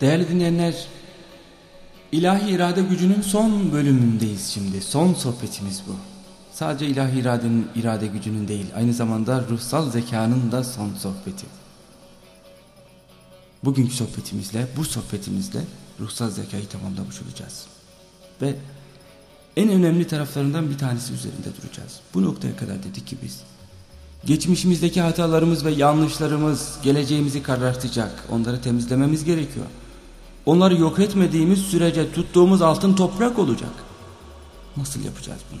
Değerli dinleyenler, ilahi irade gücünün son bölümündeyiz şimdi. Son sohbetimiz bu. Sadece ilahi iradenin irade gücünün değil, aynı zamanda ruhsal zekanın da son sohbeti. Bugünkü sohbetimizle, bu sohbetimizle ruhsal zekayı tamamlamış olacağız. Ve en önemli taraflarından bir tanesi üzerinde duracağız. Bu noktaya kadar dedik ki biz, geçmişimizdeki hatalarımız ve yanlışlarımız geleceğimizi karartacak, onları temizlememiz gerekiyor. Onları yok etmediğimiz sürece tuttuğumuz altın toprak olacak. Nasıl yapacağız bunu?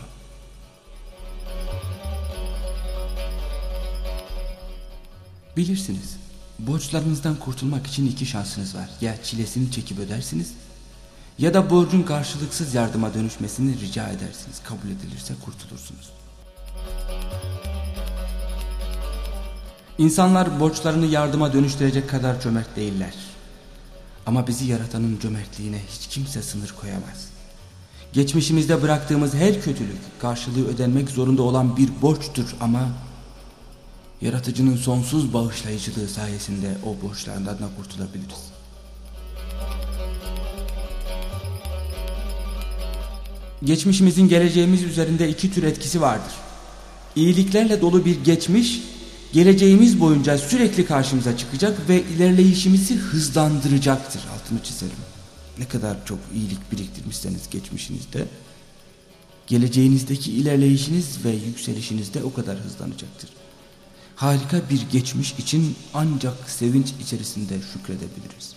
Bilirsiniz, borçlarınızdan kurtulmak için iki şansınız var. Ya çilesini çekip ödersiniz ya da borcun karşılıksız yardıma dönüşmesini rica edersiniz. Kabul edilirse kurtulursunuz. İnsanlar borçlarını yardıma dönüştürecek kadar cömert değiller. Ama bizi yaratanın cömertliğine hiç kimse sınır koyamaz. Geçmişimizde bıraktığımız her kötülük karşılığı ödenmek zorunda olan bir borçtur ama yaratıcının sonsuz bağışlayıcılığı sayesinde o borçlardan da kurtulabiliriz. Geçmişimizin geleceğimiz üzerinde iki tür etkisi vardır. İyiliklerle dolu bir geçmiş geleceğimiz boyunca sürekli karşımıza çıkacak ve ilerleyişimizi hızlandıracaktır. Altını çizelim. Ne kadar çok iyilik biriktirmişseniz geçmişinizde, geleceğinizdeki ilerleyişiniz ve yükselişiniz de o kadar hızlanacaktır. Harika bir geçmiş için ancak sevinç içerisinde şükredebiliriz.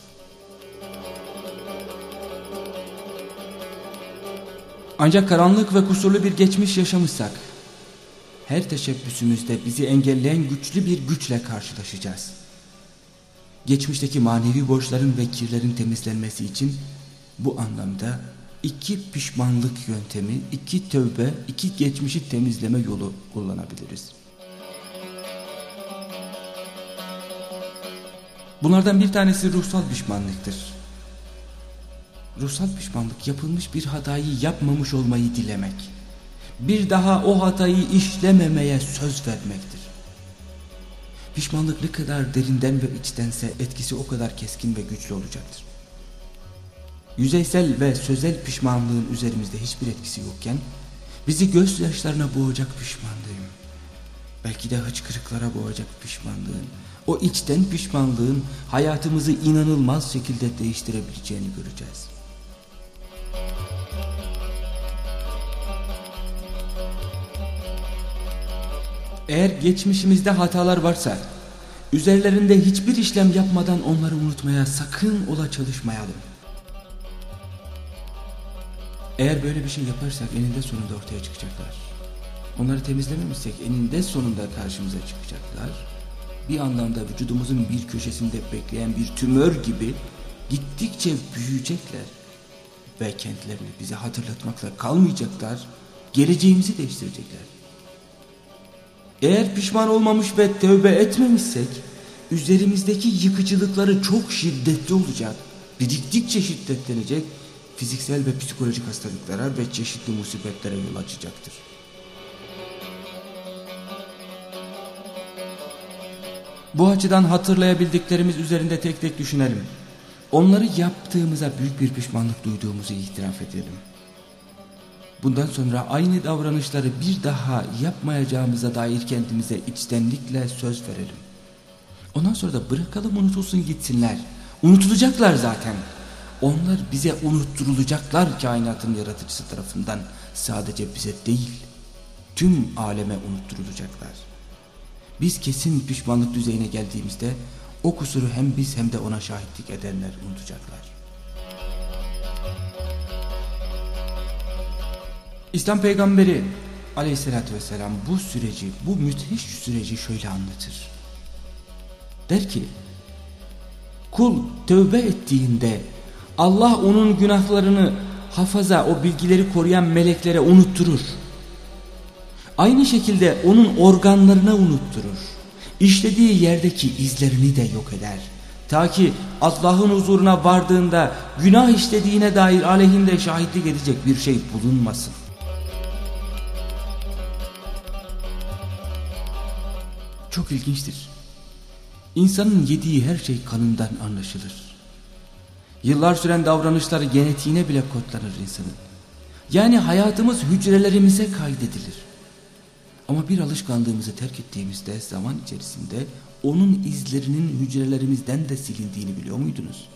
Ancak karanlık ve kusurlu bir geçmiş yaşamışsak, her teşebbüsümüzde bizi engelleyen güçlü bir güçle karşılaşacağız. Geçmişteki manevi borçların ve kirlerin temizlenmesi için bu anlamda iki pişmanlık yöntemi, iki tövbe, iki geçmişi temizleme yolu kullanabiliriz. Bunlardan bir tanesi ruhsal pişmanlıktır. Ruhsal pişmanlık yapılmış bir hatayı yapmamış olmayı dilemek bir daha o hatayı işlememeye söz vermektir. Pişmanlık ne kadar derinden ve içtense etkisi o kadar keskin ve güçlü olacaktır. Yüzeysel ve sözel pişmanlığın üzerimizde hiçbir etkisi yokken bizi gözyaşlarına boğacak pişmanlığın, belki de hıçkırıklara boğacak pişmanlığın, o içten pişmanlığın hayatımızı inanılmaz şekilde değiştirebileceğini göreceğiz. Eğer geçmişimizde hatalar varsa üzerlerinde hiçbir işlem yapmadan onları unutmaya sakın ola çalışmayalım. Eğer böyle bir şey yaparsak eninde sonunda ortaya çıkacaklar. Onları temizlememişsek eninde sonunda karşımıza çıkacaklar. Bir anlamda vücudumuzun bir köşesinde bekleyen bir tümör gibi gittikçe büyüyecekler. Ve kendilerini bize hatırlatmakla kalmayacaklar. Geleceğimizi değiştirecekler. Eğer pişman olmamış ve tövbe etmemişsek üzerimizdeki yıkıcılıkları çok şiddetli olacak. Biriktikçe şiddetlenecek fiziksel ve psikolojik hastalıklara ve çeşitli musibetlere yol açacaktır. Bu açıdan hatırlayabildiklerimiz üzerinde tek tek düşünelim. Onları yaptığımıza büyük bir pişmanlık duyduğumuzu itiraf edelim. Bundan sonra aynı davranışları bir daha yapmayacağımıza dair kendimize içtenlikle söz verelim. Ondan sonra da bırakalım unutulsun gitsinler. Unutulacaklar zaten. Onlar bize unutturulacaklar kainatın yaratıcısı tarafından. Sadece bize değil, tüm aleme unutturulacaklar. Biz kesin pişmanlık düzeyine geldiğimizde o kusuru hem biz hem de ona şahitlik edenler unutacaklar. İslam peygamberi aleyhissalatü vesselam bu süreci, bu müthiş süreci şöyle anlatır. Der ki, kul tövbe ettiğinde Allah onun günahlarını hafaza, o bilgileri koruyan meleklere unutturur. Aynı şekilde onun organlarına unutturur. İşlediği yerdeki izlerini de yok eder. Ta ki Allah'ın huzuruna vardığında günah işlediğine dair aleyhinde şahitlik edecek bir şey bulunmasın. Çok ilginçtir. İnsanın yediği her şey kanından anlaşılır. Yıllar süren davranışları genetiğine bile kodlanır insanın. Yani hayatımız hücrelerimize kaydedilir. Ama bir alışkanlığımızı terk ettiğimizde zaman içerisinde onun izlerinin hücrelerimizden de silindiğini biliyor muydunuz?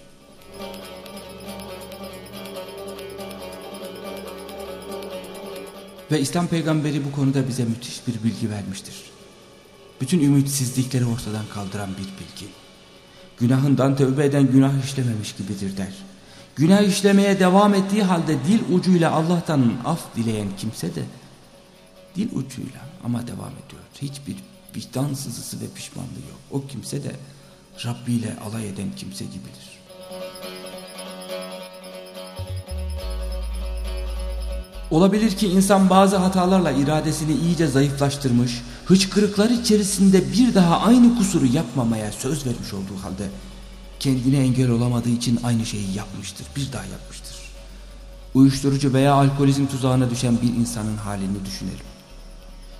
Ve İslam peygamberi bu konuda bize müthiş bir bilgi vermiştir. Bütün ümitsizlikleri ortadan kaldıran bir bilgi. Günahından tövbe eden günah işlememiş gibidir der. Günah işlemeye devam ettiği halde dil ucuyla Allah'tan af dileyen kimse de dil ucuyla ama devam ediyor. Hiçbir vicdan sızısı ve pişmanlığı yok. O kimse de Rabbi ile alay eden kimse gibidir. Olabilir ki insan bazı hatalarla iradesini iyice zayıflaştırmış, hıçkırıklar içerisinde bir daha aynı kusuru yapmamaya söz vermiş olduğu halde kendine engel olamadığı için aynı şeyi yapmıştır, bir daha yapmıştır. Uyuşturucu veya alkolizm tuzağına düşen bir insanın halini düşünelim.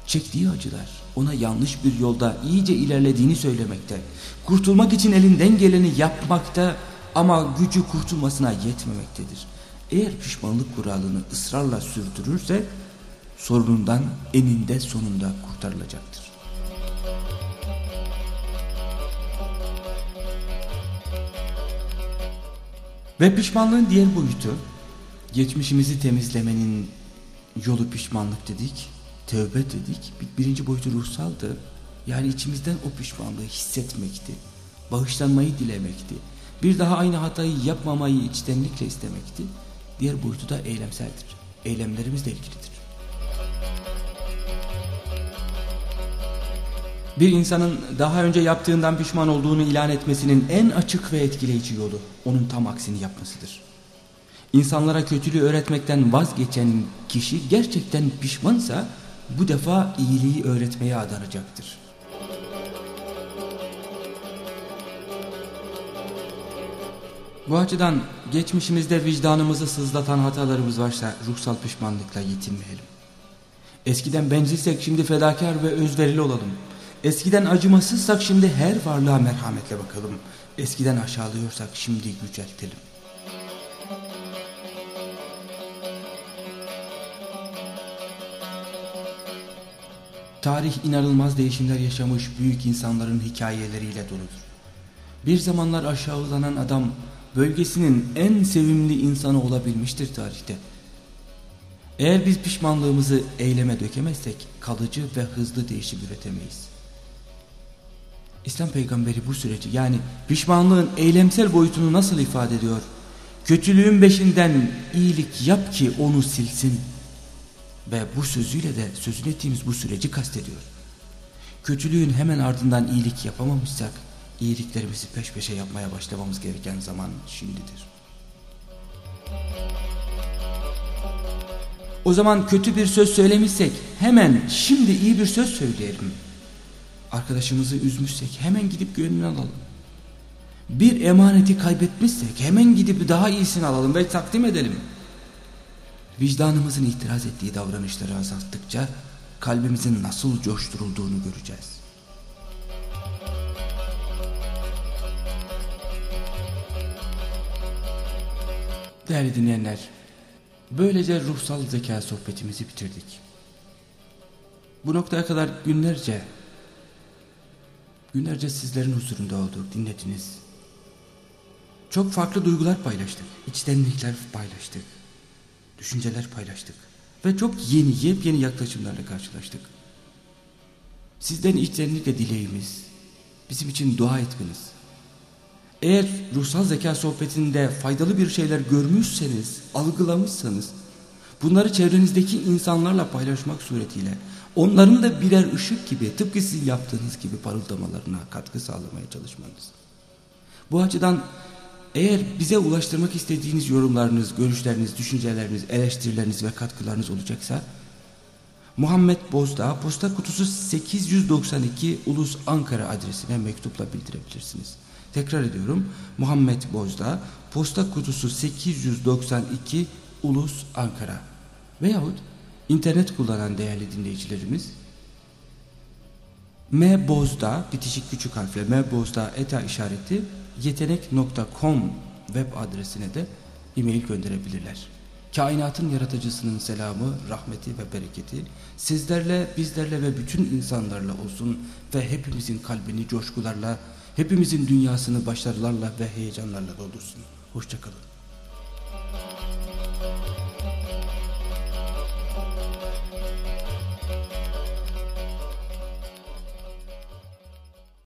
Çektiği acılar ona yanlış bir yolda iyice ilerlediğini söylemekte, kurtulmak için elinden geleni yapmakta ama gücü kurtulmasına yetmemektedir. Eğer pişmanlık kuralını ısrarla sürdürürse sorunundan eninde sonunda kurtarılacaktır. Ve pişmanlığın diğer boyutu geçmişimizi temizlemenin yolu pişmanlık dedik, tövbe dedik. Birinci boyutu ruhsaldı. Yani içimizden o pişmanlığı hissetmekti. Bağışlanmayı dilemekti. Bir daha aynı hatayı yapmamayı içtenlikle istemekti. Diğer boyutu da eylemseldir. Eylemlerimizle ilgilidir. Bir insanın daha önce yaptığından pişman olduğunu ilan etmesinin en açık ve etkileyici yolu onun tam aksini yapmasıdır. İnsanlara kötülüğü öğretmekten vazgeçen kişi gerçekten pişmansa bu defa iyiliği öğretmeye adanacaktır. Bu açıdan geçmişimizde vicdanımızı sızlatan hatalarımız varsa ruhsal pişmanlıkla yetinmeyelim. Eskiden bencilsek şimdi fedakar ve özverili olalım. Eskiden acımasızsak şimdi her varlığa merhametle bakalım. Eskiden aşağılıyorsak şimdi yüceltelim. Tarih inanılmaz değişimler yaşamış büyük insanların hikayeleriyle doludur. Bir zamanlar aşağılanan adam bölgesinin en sevimli insanı olabilmiştir tarihte. Eğer biz pişmanlığımızı eyleme dökemezsek kalıcı ve hızlı değişim üretemeyiz. İslam peygamberi bu süreci yani pişmanlığın eylemsel boyutunu nasıl ifade ediyor? Kötülüğün beşinden iyilik yap ki onu silsin. Ve bu sözüyle de sözünü ettiğimiz bu süreci kastediyor. Kötülüğün hemen ardından iyilik yapamamışsak iyiliklerimizi peş peşe yapmaya başlamamız gereken zaman şimdidir. O zaman kötü bir söz söylemişsek hemen şimdi iyi bir söz söyleyelim. Arkadaşımızı üzmüşsek hemen gidip gönlünü alalım. Bir emaneti kaybetmişsek hemen gidip daha iyisini alalım ve takdim edelim. Vicdanımızın itiraz ettiği davranışları azalttıkça kalbimizin nasıl coşturulduğunu göreceğiz. Değerli dinleyenler, böylece ruhsal zeka sohbetimizi bitirdik. Bu noktaya kadar günlerce, günlerce sizlerin huzurunda olduk, dinlediniz. Çok farklı duygular paylaştık, içtenlikler paylaştık, düşünceler paylaştık ve çok yeni, yepyeni yaklaşımlarla karşılaştık. Sizden içtenlikle dileğimiz, bizim için dua etmeniz, eğer ruhsal zeka sohbetinde faydalı bir şeyler görmüşseniz, algılamışsanız, bunları çevrenizdeki insanlarla paylaşmak suretiyle onların da birer ışık gibi tıpkı sizin yaptığınız gibi parıldamalarına katkı sağlamaya çalışmanız. Bu açıdan eğer bize ulaştırmak istediğiniz yorumlarınız, görüşleriniz, düşünceleriniz, eleştirileriniz ve katkılarınız olacaksa Muhammed Bozdağ posta kutusu 892 Ulus Ankara adresine mektupla bildirebilirsiniz. Tekrar ediyorum. Muhammed Bozda, posta kutusu 892 Ulus Ankara. Veyahut internet kullanan değerli dinleyicilerimiz mbozda bitişik küçük harfle mbozda eta işareti yetenek.com web adresine de e-mail gönderebilirler. Kainatın yaratıcısının selamı, rahmeti ve bereketi sizlerle, bizlerle ve bütün insanlarla olsun ve hepimizin kalbini coşkularla, hepimizin dünyasını başarılarla ve heyecanlarla doldursun. Hoşçakalın.